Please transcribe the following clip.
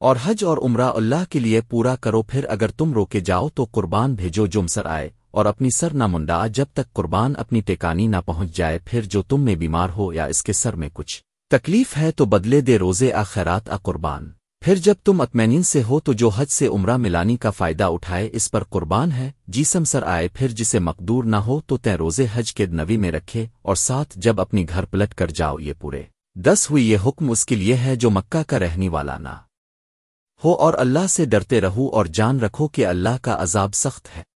اور حج اور عمرہ اللہ کے لیے پورا کرو، پھر اگر تم روکے جاؤ تو قربان بھیجو جم سر آئے، اور اپنی سر نہ منڈا، جب تک قربان اپنی ٹیکانی نہ پہنچ جائے، پھر جو تم میں بیمار ہو یا اس کے سر میں کچھ تکلیف ہے تو بدلے دے روزے آ خیرات آ قربان۔ پھر جب تم اطمینین سے ہو تو جو حج سے عمرہ ملانی کا فائدہ اٹھائے، اس پر قربان ہے جیسم سر آئے، پھر جسے مقدور نہ ہو تو تے روزے حج کے نوی میں رکھے، اور ساتھ جب اپنی گھر پلٹ کر جاؤ یہ پورے۔ دس ہوئی یہ حکم اس کے لیے ہے جو مکہ کا رہنی والا نہ۔ ہو اور اللہ سے ڈرتے رہو اور جان رکھو کہ اللہ کا عذاب سخت ہے۔